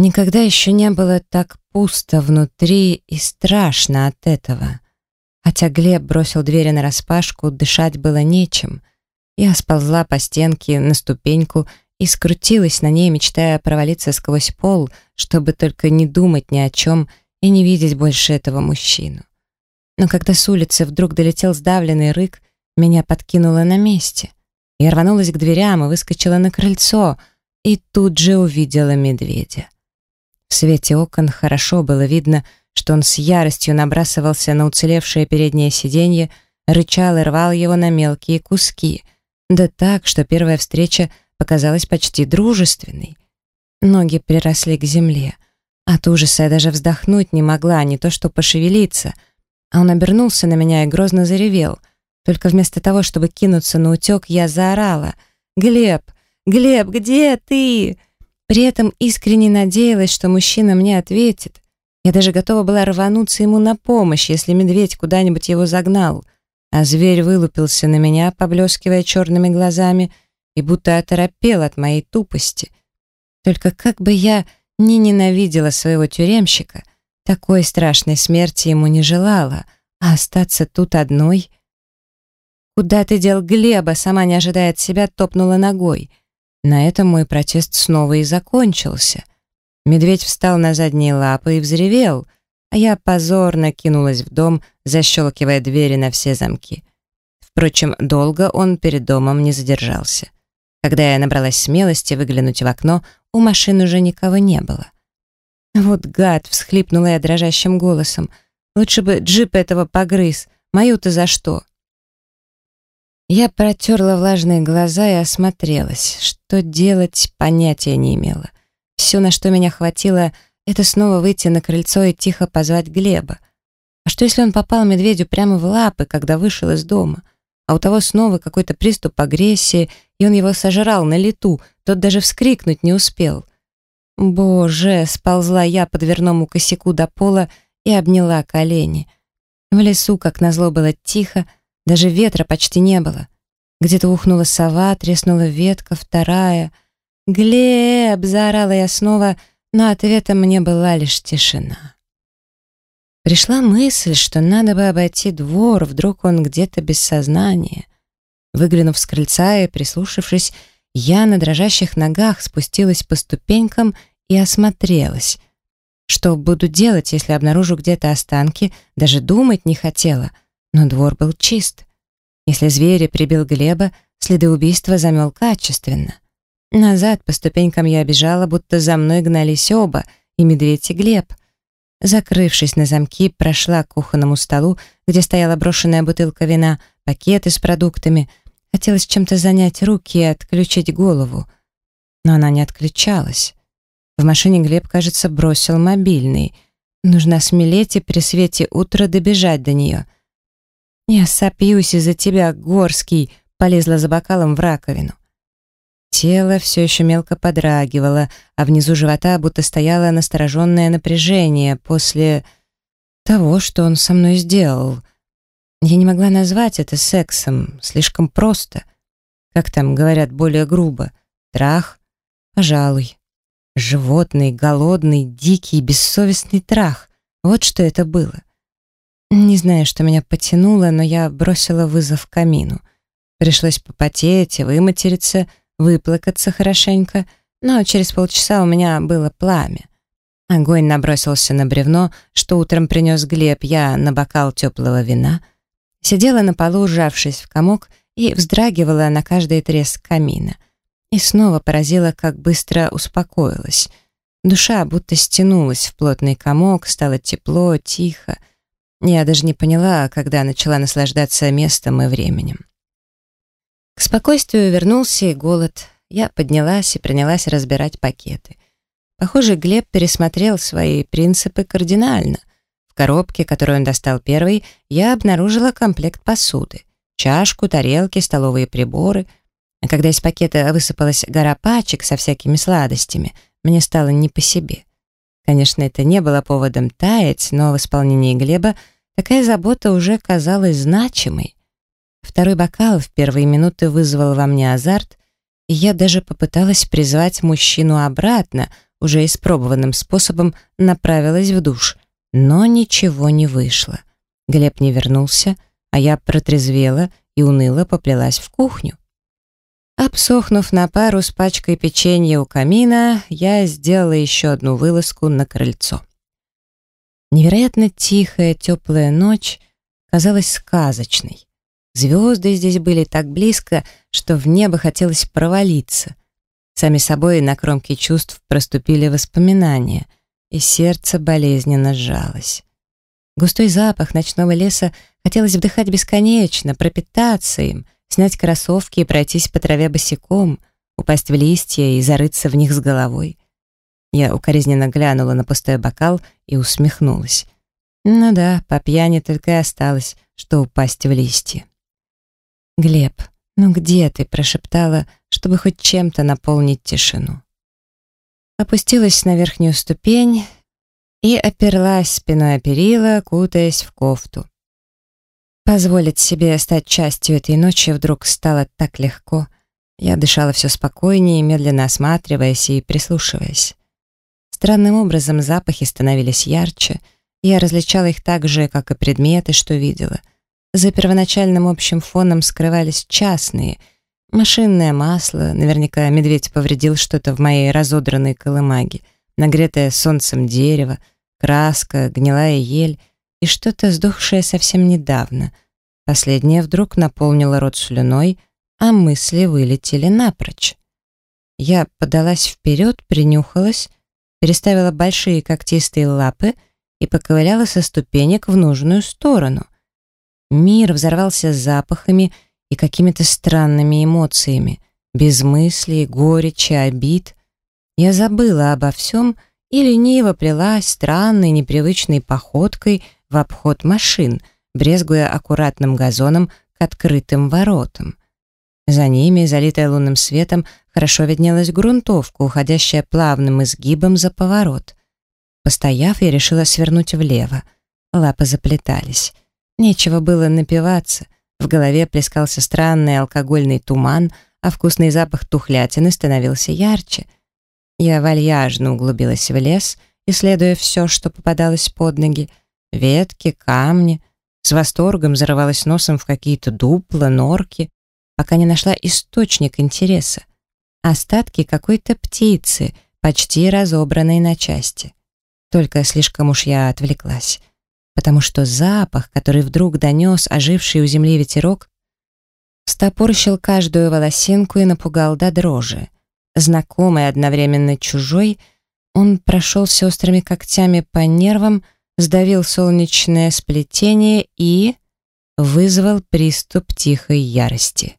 Никогда еще не было так пусто внутри и страшно от этого. Хотя Глеб бросил двери нараспашку, дышать было нечем. Я сползла по стенке на ступеньку и скрутилась на ней, мечтая провалиться сквозь пол, чтобы только не думать ни о чем и не видеть больше этого мужчину. Но когда с улицы вдруг долетел сдавленный рык, меня подкинуло на месте. Я рванулась к дверям и выскочила на крыльцо, и тут же увидела медведя. В свете окон хорошо было видно, что он с яростью набрасывался на уцелевшее переднее сиденье, рычал и рвал его на мелкие куски, да так, что первая встреча показалась почти дружественной. Ноги приросли к земле. От ужаса я даже вздохнуть не могла, не то что пошевелиться. А он обернулся на меня и грозно заревел. Только вместо того, чтобы кинуться на утек, я заорала. «Глеб! Глеб, где ты?» При этом искренне надеялась, что мужчина мне ответит. Я даже готова была рвануться ему на помощь, если медведь куда-нибудь его загнал. А зверь вылупился на меня, поблескивая черными глазами — и будто оторопел от моей тупости. Только как бы я не ненавидела своего тюремщика, такой страшной смерти ему не желала, а остаться тут одной... «Куда ты дел Глеба?» Сама не ожидая от себя, топнула ногой. На этом мой протест снова и закончился. Медведь встал на задние лапы и взревел, а я позорно кинулась в дом, защелкивая двери на все замки. Впрочем, долго он перед домом не задержался. Когда я набралась смелости выглянуть в окно, у машин уже никого не было. «Вот гад!» — всхлипнула я дрожащим голосом. «Лучше бы джип этого погрыз. Мою-то за что?» Я протерла влажные глаза и осмотрелась. Что делать, понятия не имела. Все, на что меня хватило, это снова выйти на крыльцо и тихо позвать Глеба. А что, если он попал медведю прямо в лапы, когда вышел из дома? а у того снова какой-то приступ агрессии, и он его сожрал на лету, тот даже вскрикнуть не успел. «Боже!» — сползла я по дверному косяку до пола и обняла колени. В лесу, как назло, было тихо, даже ветра почти не было. Где-то ухнула сова, треснула ветка, вторая. «Глеб!» — заорала я снова, но ответом мне была лишь тишина. Пришла мысль, что надо бы обойти двор, вдруг он где-то без сознания. Выглянув с крыльца и прислушавшись, я на дрожащих ногах спустилась по ступенькам и осмотрелась. Что буду делать, если обнаружу где-то останки, даже думать не хотела, но двор был чист. Если зверь прибил Глеба, следы убийства замел качественно. Назад по ступенькам я бежала, будто за мной гнались оба, и медведь, и Глеб. Закрывшись на замки, прошла к кухонному столу, где стояла брошенная бутылка вина, пакеты с продуктами. Хотелось чем-то занять руки и отключить голову. Но она не отключалась. В машине Глеб, кажется, бросил мобильный. Нужно смелеть и при свете утра добежать до нее. «Я сопьюсь из-за тебя, Горский!» полезла за бокалом в раковину. Тело все еще мелко подрагивало, а внизу живота будто стояло настороженное напряжение после того, что он со мной сделал. Я не могла назвать это сексом, слишком просто. Как там говорят более грубо? Трах? Пожалуй. Животный, голодный, дикий, бессовестный трах. Вот что это было. Не знаю, что меня потянуло, но я бросила вызов камину. Пришлось попотеть и выматериться — выплакаться хорошенько, но через полчаса у меня было пламя. Огонь набросился на бревно, что утром принес Глеб, я на бокал теплого вина. Сидела на полу, сжавшись в комок, и вздрагивала на каждый треск камина. И снова поразила, как быстро успокоилась. Душа будто стянулась в плотный комок, стало тепло, тихо. Я даже не поняла, когда начала наслаждаться местом и временем. К спокойствию вернулся и голод. Я поднялась и принялась разбирать пакеты. Похоже, Глеб пересмотрел свои принципы кардинально. В коробке, которую он достал первый, я обнаружила комплект посуды. Чашку, тарелки, столовые приборы. А когда из пакета высыпалась гора пачек со всякими сладостями, мне стало не по себе. Конечно, это не было поводом таять, но в исполнении Глеба такая забота уже казалась значимой. Второй бокал в первые минуты вызвал во мне азарт, и я даже попыталась призвать мужчину обратно, уже испробованным способом направилась в душ, но ничего не вышло. Глеб не вернулся, а я протрезвела и уныло поплелась в кухню. Обсохнув на пару с пачкой печенья у камина, я сделала еще одну вылазку на крыльцо. Невероятно тихая, теплая ночь казалась сказочной. Звезды здесь были так близко, что в небо хотелось провалиться. Сами собой на кромке чувств проступили воспоминания, и сердце болезненно сжалось. Густой запах ночного леса хотелось вдыхать бесконечно, пропитаться им, снять кроссовки и пройтись по траве босиком, упасть в листья и зарыться в них с головой. Я укоризненно глянула на пустой бокал и усмехнулась. Ну да, по пьяни только и осталось, что упасть в листья. «Глеб, ну где ты?» — прошептала, чтобы хоть чем-то наполнить тишину. Опустилась на верхнюю ступень и оперлась спиной о перила, кутаясь в кофту. Позволить себе стать частью этой ночи вдруг стало так легко. Я дышала все спокойнее, медленно осматриваясь и прислушиваясь. Странным образом запахи становились ярче, я различала их так же, как и предметы, что видела. За первоначальным общим фоном скрывались частные. Машинное масло, наверняка медведь повредил что-то в моей разодранной колымаге, нагретое солнцем дерево, краска, гнилая ель и что-то сдохшее совсем недавно. Последнее вдруг наполнило рот слюной, а мысли вылетели напрочь. Я подалась вперед, принюхалась, переставила большие когтистые лапы и поковыляла со ступенек в нужную сторону. Мир взорвался запахами и какими-то странными эмоциями, без мыслей, горечи, обид. Я забыла обо всем и лениво плелась странной, непривычной походкой в обход машин, брезгуя аккуратным газоном к открытым воротам. За ними, залитая лунным светом, хорошо виднелась грунтовка, уходящая плавным изгибом за поворот. Постояв, я решила свернуть влево. Лапы заплетались. Нечего было напиваться. В голове плескался странный алкогольный туман, а вкусный запах тухлятины становился ярче. Я вальяжно углубилась в лес, исследуя все, что попадалось под ноги. Ветки, камни. С восторгом зарывалась носом в какие-то дупла, норки, пока не нашла источник интереса. Остатки какой-то птицы, почти разобранной на части. Только слишком уж я отвлеклась потому что запах, который вдруг донес оживший у земли ветерок, стопорщил каждую волосинку и напугал до дрожи. Знакомый, одновременно чужой, он прошелся острыми когтями по нервам, сдавил солнечное сплетение и вызвал приступ тихой ярости.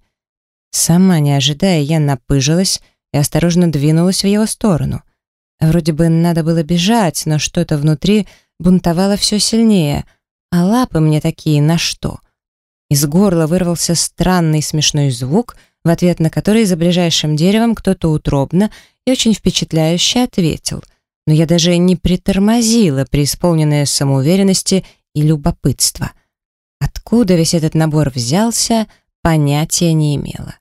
Сама не ожидая, я напыжилась и осторожно двинулась в его сторону. Вроде бы надо было бежать, но что-то внутри бунтовала все сильнее, а лапы мне такие на что? Из горла вырвался странный смешной звук, в ответ на который за ближайшим деревом кто-то утробно и очень впечатляюще ответил. Но я даже не притормозила, преисполненная самоуверенности и любопытства. Откуда весь этот набор взялся, понятия не имела.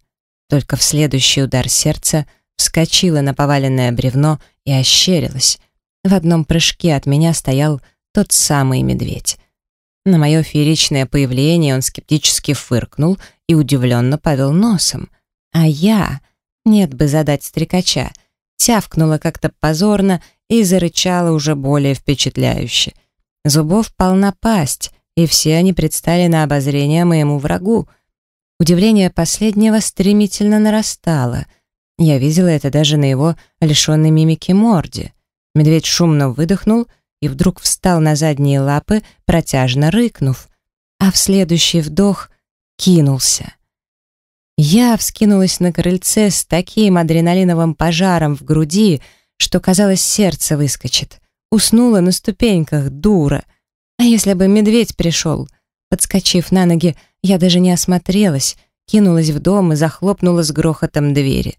Только в следующий удар сердца вскочила на поваленное бревно и ощерилась. В одном прыжке от меня стоял тот самый медведь. На мое фееричное появление он скептически фыркнул и удивленно повел носом. А я, нет бы задать стрекача, тявкнула как-то позорно и зарычала уже более впечатляюще. Зубов полна пасть, и все они предстали на обозрение моему врагу. Удивление последнего стремительно нарастало. Я видела это даже на его лишенной мимики морде. Медведь шумно выдохнул и вдруг встал на задние лапы, протяжно рыкнув, а в следующий вдох кинулся. Я вскинулась на крыльце с таким адреналиновым пожаром в груди, что, казалось, сердце выскочит. Уснула на ступеньках, дура. А если бы медведь пришел? Подскочив на ноги, я даже не осмотрелась, кинулась в дом и захлопнула с грохотом двери.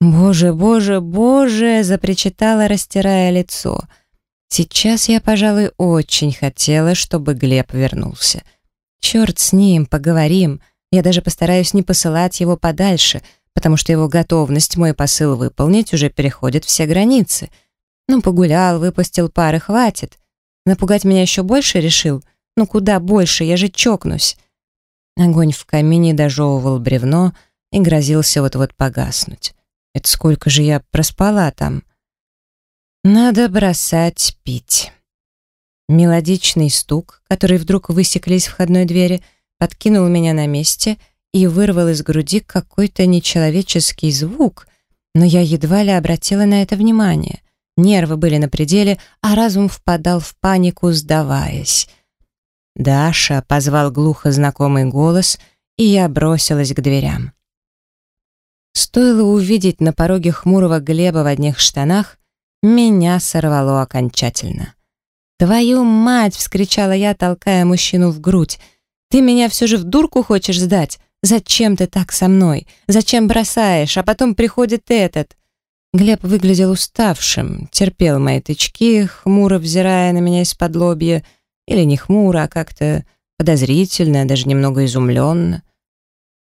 «Боже, боже, боже!» — запричитала, растирая лицо. Сейчас я, пожалуй, очень хотела, чтобы Глеб вернулся. Черт с ним, поговорим. Я даже постараюсь не посылать его подальше, потому что его готовность мой посыл выполнить уже переходит все границы. Ну, погулял, выпустил пары, хватит. Напугать меня еще больше решил? Ну, куда больше, я же чокнусь. Огонь в камине дожевывал бревно и грозился вот-вот погаснуть. Это сколько же я проспала там? Надо бросать пить. Мелодичный стук, который вдруг высекли из входной двери, подкинул меня на месте и вырвал из груди какой-то нечеловеческий звук, но я едва ли обратила на это внимание. Нервы были на пределе, а разум впадал в панику, сдаваясь. «Даша!» — позвал глухо знакомый голос, и я бросилась к дверям. Стоило увидеть на пороге хмурого Глеба в одних штанах, меня сорвало окончательно. «Твою мать!» — вскричала я, толкая мужчину в грудь. «Ты меня все же в дурку хочешь сдать? Зачем ты так со мной? Зачем бросаешь? А потом приходит этот...» Глеб выглядел уставшим, терпел мои тычки, хмуро взирая на меня из-под лобья, или не хмуро, а как-то подозрительно, даже немного изумленно.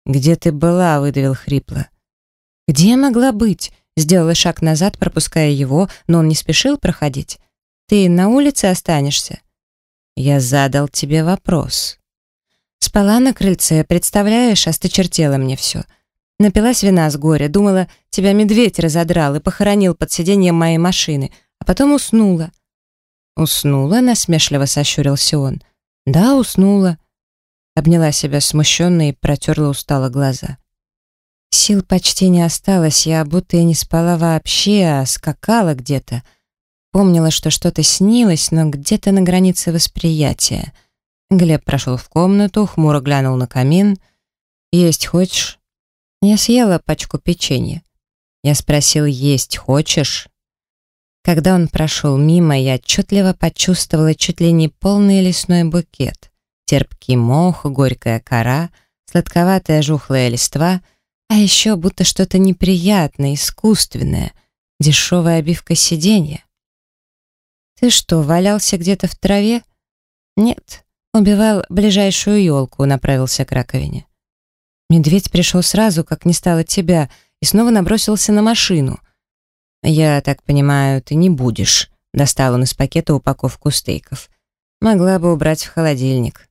«Где ты была?» — выдавил хрипло. «Где я могла быть?» — сделала шаг назад, пропуская его, но он не спешил проходить. Ты на улице останешься?» Я задал тебе вопрос. Спала на крыльце, представляешь, осточертела мне все. Напилась вина с горя, думала, тебя медведь разодрал и похоронил под сиденьем моей машины, а потом уснула. Уснула, насмешливо сощурился он. Да, уснула. Обняла себя смущенно и протерла устало глаза. Сил почти не осталось, я будто и не спала вообще, а скакала где-то — Помнила, что что-то снилось, но где-то на границе восприятия. Глеб прошел в комнату, хмуро глянул на камин. «Есть хочешь?» Я съела пачку печенья. Я спросил, «Есть хочешь?» Когда он прошел мимо, я отчетливо почувствовала чуть ли не полный лесной букет. Терпкий мох, горькая кора, сладковатая жухлая листва, а еще будто что-то неприятное, искусственное, дешевая обивка сиденья. «Ты что, валялся где-то в траве?» «Нет, убивал ближайшую елку», — направился к раковине. Медведь пришел сразу, как не стало тебя, и снова набросился на машину. «Я так понимаю, ты не будешь», — достал он из пакета упаковку стейков. «Могла бы убрать в холодильник».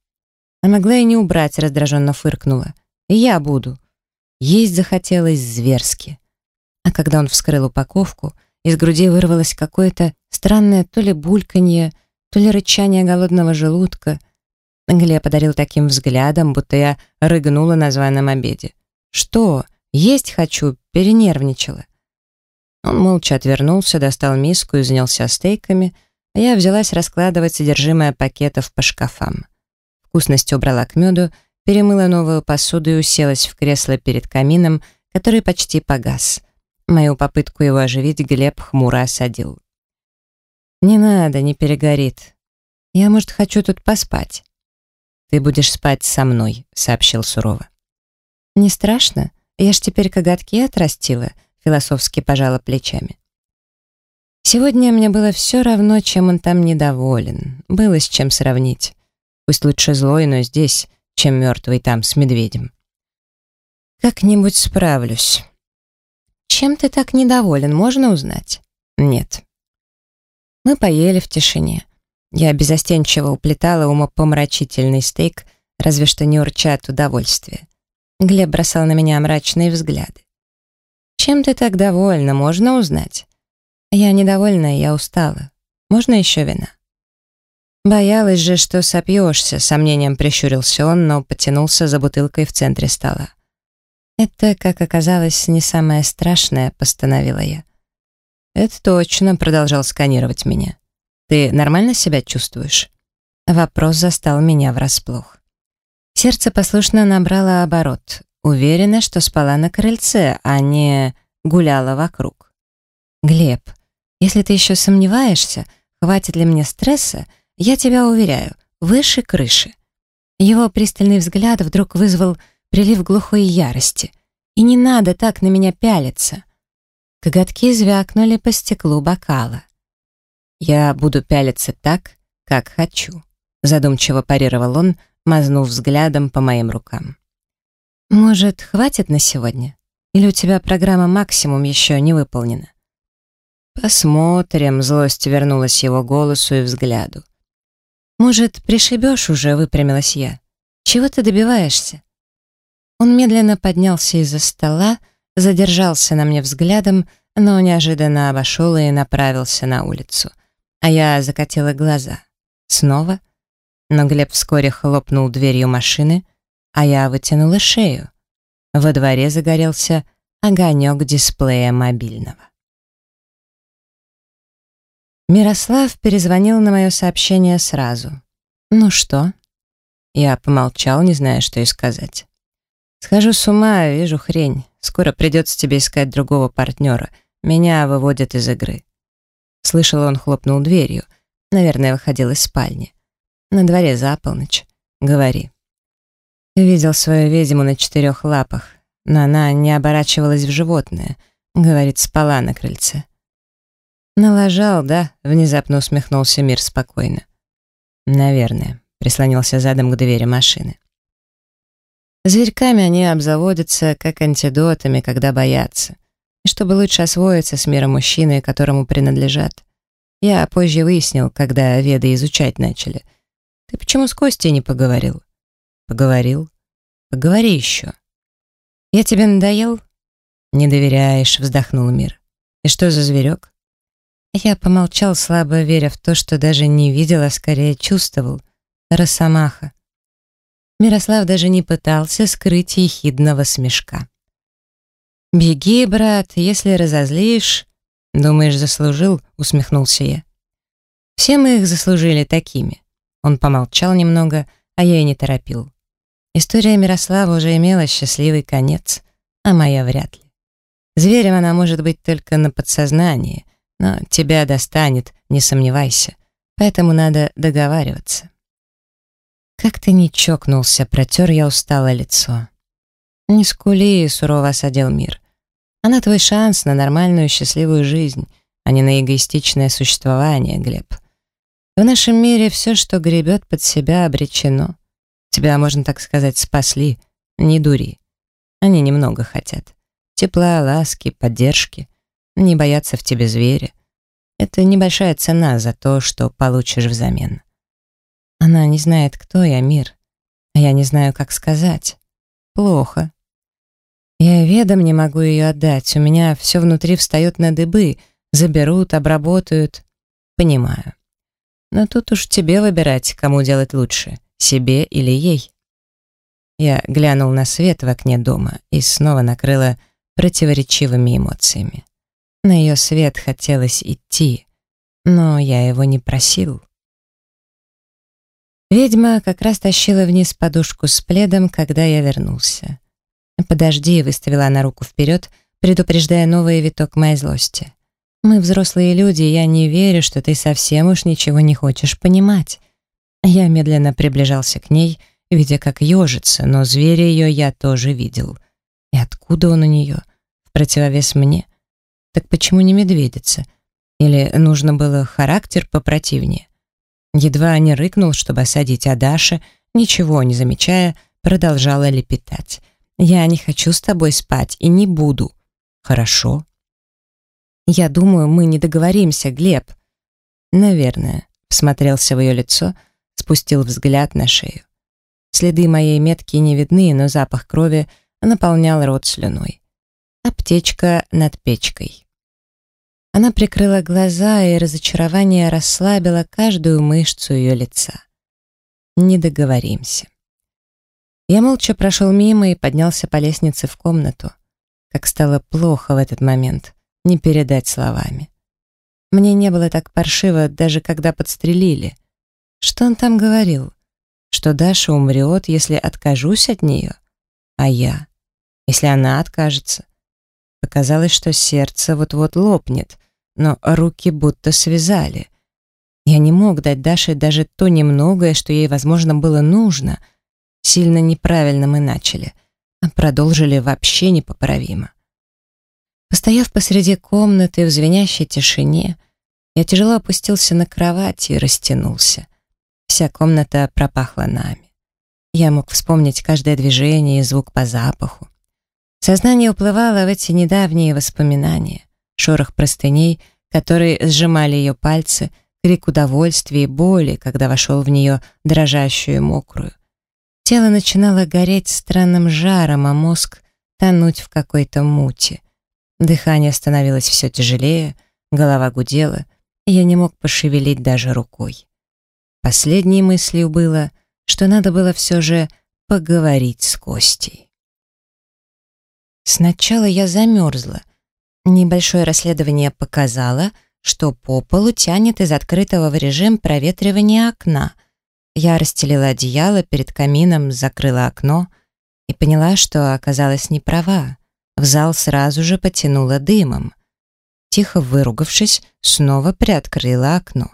А могла и не убрать, раздраженно фыркнула. «И я буду». Есть захотелось зверски. А когда он вскрыл упаковку, из груди вырвалось какое-то странное то ли бульканье, то ли рычание голодного желудка. Глеб подарил таким взглядом, будто я рыгнула на званом обеде. «Что? Есть хочу!» — перенервничала. Он молча отвернулся, достал миску и занялся стейками, а я взялась раскладывать содержимое пакетов по шкафам. Вкусность убрала к меду, перемыла новую посуду и уселась в кресло перед камином, который почти погас. Мою попытку его оживить Глеб хмуро осадил. «Не надо, не перегорит. Я, может, хочу тут поспать». «Ты будешь спать со мной», — сообщил сурово. «Не страшно? Я ж теперь коготки отрастила», — философски пожала плечами. Сегодня мне было все равно, чем он там недоволен. Было с чем сравнить. Пусть лучше злой, но здесь, чем мертвый там с медведем. Как-нибудь справлюсь. «Чем ты так недоволен, можно узнать?» «Нет». Мы поели в тишине. Я безостенчиво уплетала умопомрачительный стейк, разве что не урча от удовольствия. Глеб бросал на меня мрачные взгляды. «Чем ты так довольна, можно узнать?» «Я недовольна, я устала. Можно еще вина?» Боялась же, что сопьешься, сомнением прищурился он, но потянулся за бутылкой в центре стола. Это, как оказалось, не самое страшное, постановила я. Это точно, продолжал сканировать меня. Ты нормально себя чувствуешь? Вопрос застал меня врасплох. Сердце послушно набрало оборот. Уверена, что спала на крыльце, а не гуляла вокруг. Глеб, если ты еще сомневаешься, хватит ли мне стресса, я тебя уверяю, выше крыши. Его пристальный взгляд вдруг вызвал прилив глухой ярости. И не надо так на меня пялиться. Коготки звякнули по стеклу бокала. «Я буду пялиться так, как хочу», задумчиво парировал он, мазнув взглядом по моим рукам. «Может, хватит на сегодня? Или у тебя программа «Максимум» еще не выполнена?» «Посмотрим», — злость вернулась его голосу и взгляду. «Может, пришибешь уже?» — выпрямилась я. «Чего ты добиваешься?» Он медленно поднялся из-за стола, задержался на мне взглядом, но неожиданно обошел и направился на улицу. А я закатила глаза. Снова? Но Глеб вскоре хлопнул дверью машины, а я вытянула шею. Во дворе загорелся огонек дисплея мобильного. Мирослав перезвонил на мое сообщение сразу. «Ну что?» Я помолчал, не зная, что и сказать. «Схожу с ума, вижу хрень. Скоро придется тебе искать другого партнера. Меня выводят из игры». Слышал, он хлопнул дверью. Наверное, выходил из спальни. На дворе за полночь. Говори. Видел свою ведьму на четырех лапах, но она не оборачивалась в животное. Говорит, спала на крыльце. «Налажал, да?» — внезапно усмехнулся Мир спокойно. «Наверное», — прислонился задом к двери машины. Зверьками они обзаводятся, как антидотами, когда боятся. Чтобы лучше освоиться с миром мужчины, которому принадлежат. Я позже выяснил, когда веды изучать начали. Ты почему с Костей не поговорил? Поговорил. Поговори еще. Я тебе надоел? Не доверяешь, вздохнул мир. И что за зверек? Я помолчал, слабо веря в то, что даже не видел, а скорее чувствовал. Росомаха. Мирослав даже не пытался скрыть ехидного смешка. «Беги, брат, если разозлишь...» «Думаешь, заслужил?» — усмехнулся я. «Все мы их заслужили такими». Он помолчал немного, а я и не торопил. История Мирослава уже имела счастливый конец, а моя вряд ли. Зверем она может быть только на подсознании, но тебя достанет, не сомневайся, поэтому надо договариваться. «Как ты не чокнулся?» — протер я устало лицо. «Не скули», — сурово осадил мир. «Она твой шанс на нормальную счастливую жизнь, а не на эгоистичное существование, Глеб. В нашем мире все, что гребет под себя, обречено. Тебя, можно так сказать, спасли, не дури. Они немного хотят. Тепла, ласки, поддержки. Не боятся в тебе зверя. Это небольшая цена за то, что получишь взамен. Она не знает, кто я, мир. А я не знаю, как сказать. Плохо. Я ведом не могу ее отдать. У меня все внутри встает на дыбы. Заберут, обработают. Понимаю. Но тут уж тебе выбирать, кому делать лучше, себе или ей. Я глянул на свет в окне дома и снова накрыла противоречивыми эмоциями. На ее свет хотелось идти, но я его не просил. Ведьма как раз тащила вниз подушку с пледом, когда я вернулся. «Подожди», — выставила она руку вперед, предупреждая новый виток моей злости. «Мы взрослые люди, я не верю, что ты совсем уж ничего не хочешь понимать». Я медленно приближался к ней, видя, как ежится, но зверя ее я тоже видел. И откуда он у нее? В противовес мне? Так почему не медведица? Или нужно было характер попротивнее? Едва не рыкнул, чтобы осадить, а Даша, ничего не замечая, продолжала лепетать. «Я не хочу с тобой спать и не буду». «Хорошо». «Я думаю, мы не договоримся, Глеб». «Наверное», — всмотрелся в ее лицо, спустил взгляд на шею. Следы моей метки не видны, но запах крови наполнял рот слюной. Аптечка над печкой. Она прикрыла глаза, и разочарование расслабило каждую мышцу ее лица. Не договоримся. Я молча прошел мимо и поднялся по лестнице в комнату. Как стало плохо в этот момент, не передать словами. Мне не было так паршиво, даже когда подстрелили. Что он там говорил? Что Даша умрет, если откажусь от нее? А я? Если она откажется? Показалось, что сердце вот-вот лопнет но руки будто связали. Я не мог дать Даше даже то немногое, что ей, возможно, было нужно. Сильно неправильно мы начали, а продолжили вообще непоправимо. Постояв посреди комнаты в звенящей тишине, я тяжело опустился на кровать и растянулся. Вся комната пропахла нами. Я мог вспомнить каждое движение и звук по запаху. Сознание уплывало в эти недавние воспоминания шорох простыней, которые сжимали ее пальцы, крик удовольствия и боли, когда вошел в нее дрожащую и мокрую. Тело начинало гореть странным жаром, а мозг тонуть в какой-то мути. Дыхание становилось все тяжелее, голова гудела, и я не мог пошевелить даже рукой. Последней мыслью было, что надо было все же поговорить с Костей. Сначала я замерзла. Небольшое расследование показало, что по полу тянет из открытого в режим проветривания окна. Я расстелила одеяло перед камином, закрыла окно и поняла, что оказалась не права. В зал сразу же потянуло дымом. Тихо выругавшись, снова приоткрыла окно.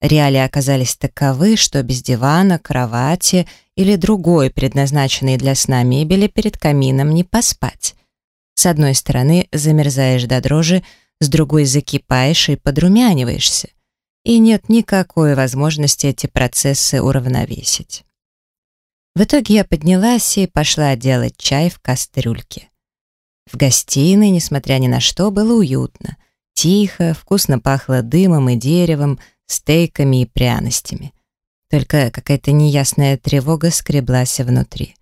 Реалии оказались таковы, что без дивана, кровати или другой, предназначенной для сна мебели, перед камином не поспать. С одной стороны замерзаешь до дрожи, с другой закипаешь и подрумяниваешься. И нет никакой возможности эти процессы уравновесить. В итоге я поднялась и пошла делать чай в кастрюльке. В гостиной, несмотря ни на что, было уютно. Тихо, вкусно пахло дымом и деревом, стейками и пряностями. Только какая-то неясная тревога скреблась внутри.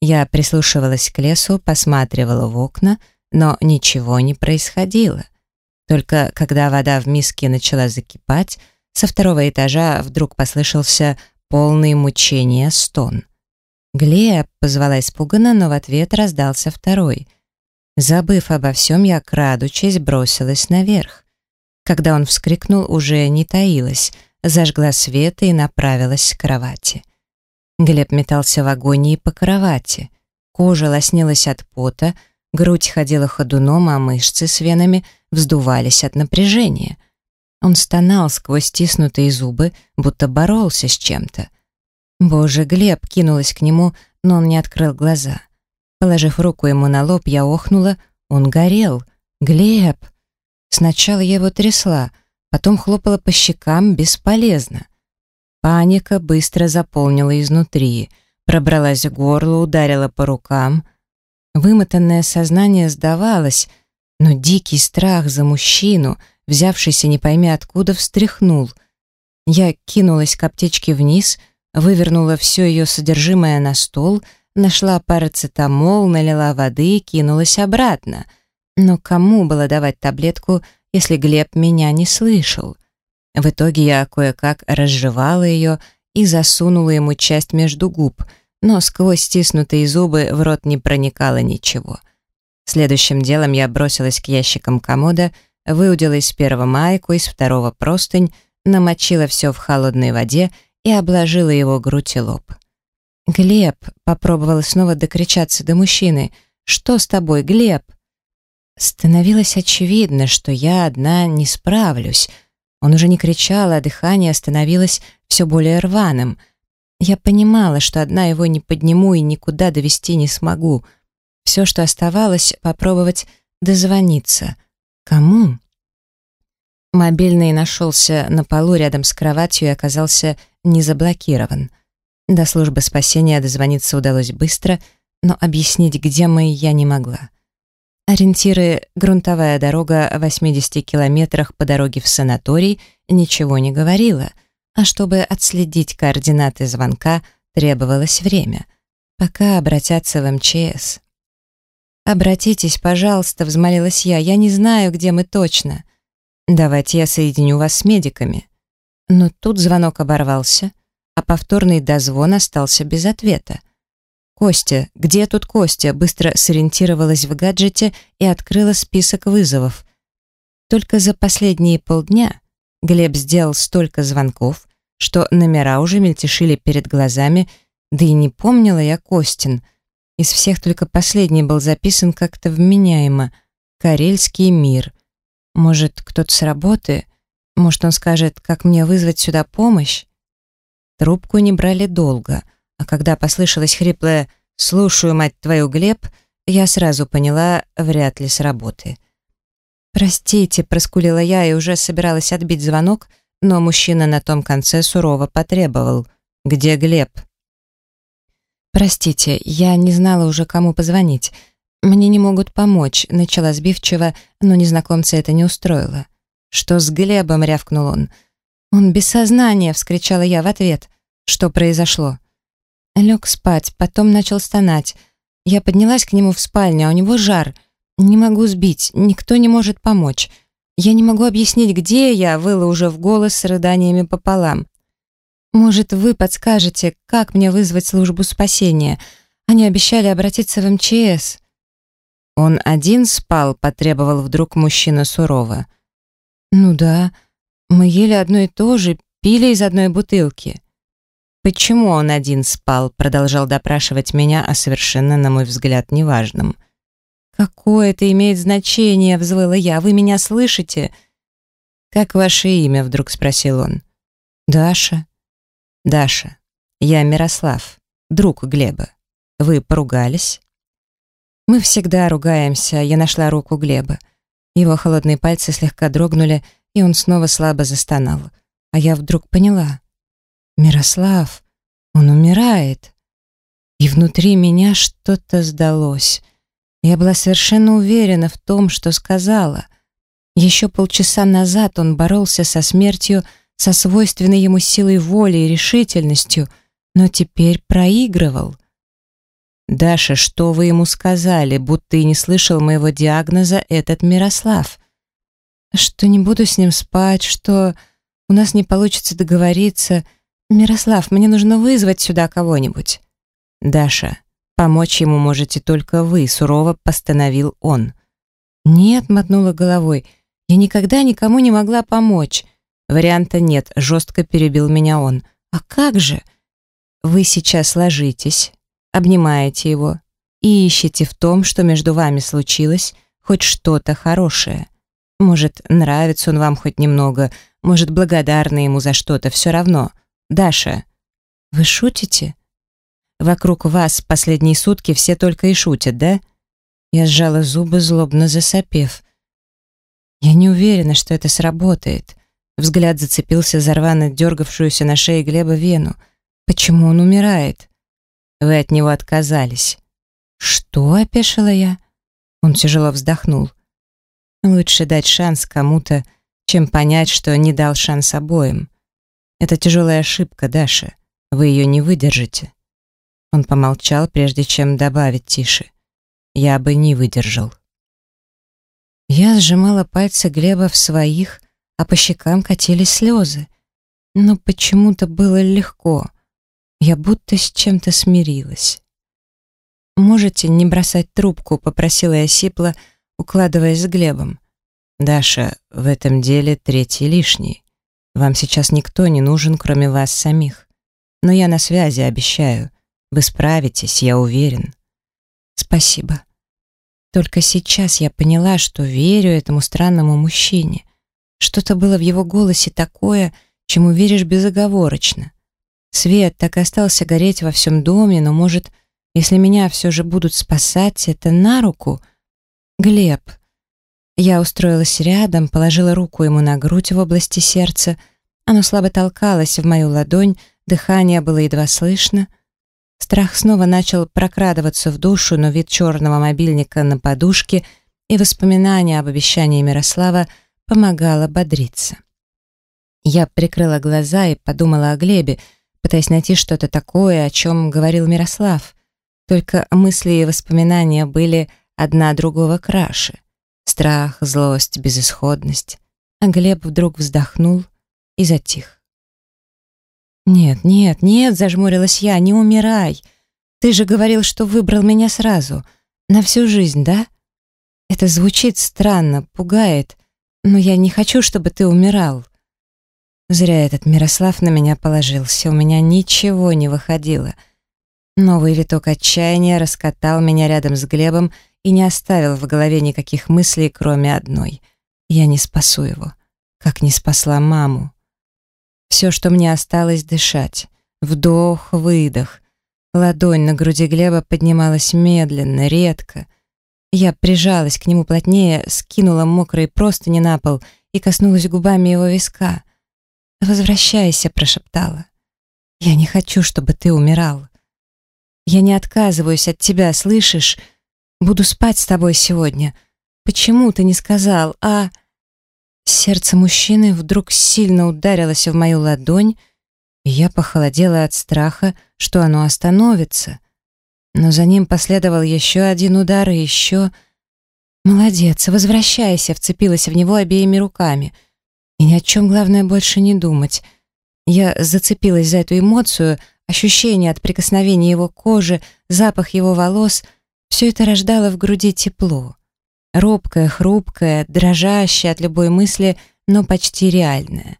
Я прислушивалась к лесу, посматривала в окна, но ничего не происходило. Только когда вода в миске начала закипать, со второго этажа вдруг послышался полный мучения стон. «Глеб!» — позвала испуганно, но в ответ раздался второй — Забыв обо всем, я, крадучись, бросилась наверх. Когда он вскрикнул, уже не таилась, зажгла свет и направилась к кровати. Глеб метался в агонии по кровати. Кожа лоснилась от пота, грудь ходила ходуном, а мышцы с венами вздувались от напряжения. Он стонал сквозь стиснутые зубы, будто боролся с чем-то. Боже, Глеб кинулась к нему, но он не открыл глаза. Положив руку ему на лоб, я охнула. Он горел. «Глеб!» Сначала я его трясла, потом хлопала по щекам бесполезно. Паника быстро заполнила изнутри, пробралась к горлу, ударила по рукам. Вымотанное сознание сдавалось, но дикий страх за мужчину, взявшийся не пойми откуда, встряхнул. Я кинулась к аптечке вниз, вывернула все ее содержимое на стол — Нашла парацетамол, налила воды и кинулась обратно. Но кому было давать таблетку, если Глеб меня не слышал? В итоге я кое-как разжевала ее и засунула ему часть между губ, но сквозь стиснутые зубы в рот не проникало ничего. Следующим делом я бросилась к ящикам комода, выудила из первого майку, из второго простынь, намочила все в холодной воде и обложила его грудь и лоб. «Глеб!» — попробовала снова докричаться до мужчины. «Что с тобой, Глеб?» Становилось очевидно, что я одна не справлюсь. Он уже не кричал, а дыхание становилось все более рваным. Я понимала, что одна его не подниму и никуда довести не смогу. Все, что оставалось, попробовать дозвониться. Кому? Мобильный нашелся на полу рядом с кроватью и оказался не заблокирован. До службы спасения дозвониться удалось быстро, но объяснить, где мы, я не могла. Ориентиры «Грунтовая дорога» в 80 километрах по дороге в санаторий ничего не говорила, а чтобы отследить координаты звонка, требовалось время, пока обратятся в МЧС. «Обратитесь, пожалуйста», — взмолилась я, — «я не знаю, где мы точно». «Давайте я соединю вас с медиками». Но тут звонок оборвался, а повторный дозвон остался без ответа. «Костя, где тут Костя?» быстро сориентировалась в гаджете и открыла список вызовов. Только за последние полдня Глеб сделал столько звонков, что номера уже мельтешили перед глазами, да и не помнила я Костин. Из всех только последний был записан как-то вменяемо. «Карельский мир». Может, кто-то с работы? Может, он скажет, как мне вызвать сюда помощь? Трубку не брали долго, а когда послышалось хриплое «Слушаю, мать твою, Глеб», я сразу поняла, вряд ли с работы. «Простите», — проскулила я и уже собиралась отбить звонок, но мужчина на том конце сурово потребовал. «Где Глеб?» «Простите, я не знала уже, кому позвонить. Мне не могут помочь», — начала сбивчиво, но незнакомца это не устроило. «Что с Глебом?» — рявкнул он. «Он без сознания!» — вскричала я в ответ. «Что произошло?» Лег спать, потом начал стонать. Я поднялась к нему в спальню, а у него жар. Не могу сбить, никто не может помочь. Я не могу объяснить, где я, выла уже в голос с рыданиями пополам. Может, вы подскажете, как мне вызвать службу спасения? Они обещали обратиться в МЧС. Он один спал, потребовал вдруг мужчина сурово. Ну да, мы ели одно и то же, пили из одной бутылки. Почему он один спал, продолжал допрашивать меня о совершенно, на мой взгляд, неважном. «Какое это имеет значение?» — взвыла я. «Вы меня слышите?» «Как ваше имя?» — вдруг спросил он. «Даша». «Даша, я Мирослав, друг Глеба. Вы поругались?» «Мы всегда ругаемся», — я нашла руку Глеба. Его холодные пальцы слегка дрогнули, и он снова слабо застонал. А я вдруг поняла. «Мирослав, он умирает». И внутри меня что-то сдалось. Я была совершенно уверена в том, что сказала. Еще полчаса назад он боролся со смертью, со свойственной ему силой воли и решительностью, но теперь проигрывал. «Даша, что вы ему сказали, будто и не слышал моего диагноза этот Мирослав?» «Что не буду с ним спать, что у нас не получится договориться. Мирослав, мне нужно вызвать сюда кого-нибудь». «Даша, помочь ему можете только вы», — сурово постановил он. «Нет», — мотнула головой, — «я никогда никому не могла помочь». Варианта нет, жестко перебил меня он. А как же? Вы сейчас ложитесь, обнимаете его и ищете в том, что между вами случилось, хоть что-то хорошее. Может, нравится он вам хоть немного, может, благодарны ему за что-то, все равно. Даша, вы шутите? Вокруг вас последние сутки все только и шутят, да? Я сжала зубы, злобно засопев. Я не уверена, что это сработает. Взгляд зацепился за рвано дергавшуюся на шее Глеба вену. Почему он умирает? Вы от него отказались. Что, опешила я? Он тяжело вздохнул. Лучше дать шанс кому-то, чем понять, что не дал шанс обоим. Это тяжелая ошибка, Даша. Вы ее не выдержите. Он помолчал, прежде чем добавить тише. Я бы не выдержал. Я сжимала пальцы Глеба в своих, а по щекам катились слезы. Но почему-то было легко. Я будто с чем-то смирилась. «Можете не бросать трубку?» — попросила я сипло, укладываясь с Глебом. «Даша, в этом деле третий лишний. Вам сейчас никто не нужен, кроме вас самих. Но я на связи, обещаю. Вы справитесь, я уверен». «Спасибо. Только сейчас я поняла, что верю этому странному мужчине. Что-то было в его голосе такое, чему веришь безоговорочно. Свет так и остался гореть во всем доме, но, может, если меня все же будут спасать, это на руку? Глеб. Я устроилась рядом, положила руку ему на грудь в области сердца. Оно слабо толкалось в мою ладонь, дыхание было едва слышно. Страх снова начал прокрадываться в душу, но вид черного мобильника на подушке и воспоминания об обещании Мирослава — помогала бодриться. Я прикрыла глаза и подумала о Глебе, пытаясь найти что-то такое, о чем говорил Мирослав. Только мысли и воспоминания были одна другого краше. Страх, злость, безысходность. А Глеб вдруг вздохнул и затих. «Нет, нет, нет», — зажмурилась я, — «не умирай. Ты же говорил, что выбрал меня сразу. На всю жизнь, да? Это звучит странно, пугает. Но я не хочу, чтобы ты умирал. Зря этот Мирослав на меня положился, у меня ничего не выходило. Новый виток отчаяния раскатал меня рядом с Глебом и не оставил в голове никаких мыслей, кроме одной. Я не спасу его, как не спасла маму. Все, что мне осталось дышать. Вдох, выдох. Ладонь на груди Глеба поднималась медленно, редко — я прижалась к нему плотнее, скинула мокрые простыни на пол и коснулась губами его виска. «Возвращайся», — прошептала. «Я не хочу, чтобы ты умирал. Я не отказываюсь от тебя, слышишь? Буду спать с тобой сегодня. Почему ты не сказал, а...» Сердце мужчины вдруг сильно ударилось в мою ладонь, и я похолодела от страха, что оно остановится. Но за ним последовал еще один удар и еще... «Молодец, возвращайся», — вцепилась в него обеими руками. И ни о чем, главное, больше не думать. Я зацепилась за эту эмоцию, ощущение от прикосновения его кожи, запах его волос — все это рождало в груди тепло. Робкое, хрупкое, дрожащее от любой мысли, но почти реальное.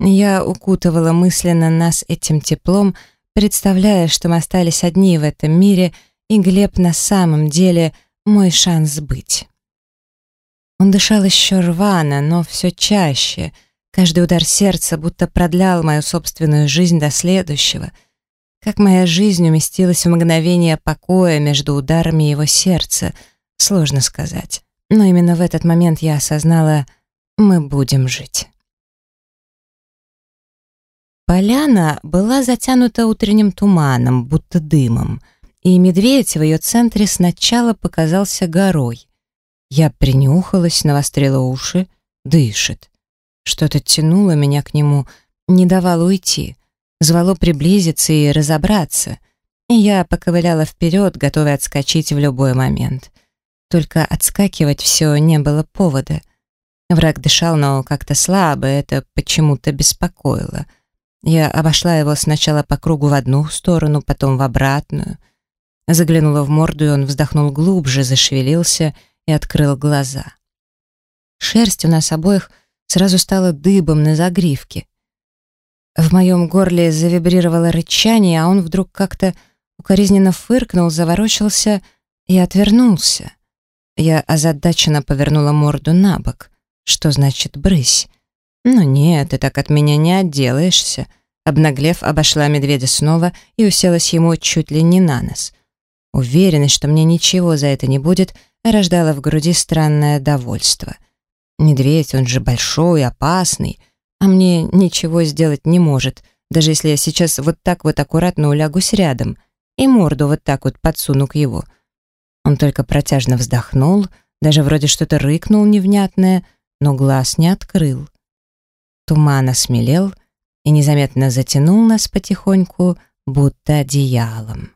Я укутывала мысленно нас этим теплом, представляя, что мы остались одни в этом мире, и Глеб на самом деле мой шанс быть. Он дышал еще рвано, но все чаще. Каждый удар сердца будто продлял мою собственную жизнь до следующего. Как моя жизнь уместилась в мгновение покоя между ударами его сердца, сложно сказать. Но именно в этот момент я осознала, мы будем жить. Поляна была затянута утренним туманом, будто дымом, и медведь в ее центре сначала показался горой. Я принюхалась, навострила уши, дышит. Что-то тянуло меня к нему, не давало уйти, звало приблизиться и разобраться. И я поковыляла вперед, готовая отскочить в любой момент. Только отскакивать все не было повода. Враг дышал, но как-то слабо, это почему-то беспокоило. Я обошла его сначала по кругу в одну сторону, потом в обратную. Заглянула в морду, и он вздохнул глубже, зашевелился и открыл глаза. Шерсть у нас обоих сразу стала дыбом на загривке. В моем горле завибрировало рычание, а он вдруг как-то укоризненно фыркнул, заворочился и отвернулся. Я озадаченно повернула морду на бок. Что значит «брысь»? Ну нет, ты так от меня не отделаешься. Обнаглев, обошла медведя снова и уселась ему чуть ли не на нос. Уверенность, что мне ничего за это не будет, рождала в груди странное довольство. Медведь, он же большой, опасный, а мне ничего сделать не может, даже если я сейчас вот так вот аккуратно улягусь рядом и морду вот так вот подсуну к его — он только протяжно вздохнул, даже вроде что-то рыкнул невнятное, но глаз не открыл. Туман осмелел и незаметно затянул нас потихоньку, будто одеялом.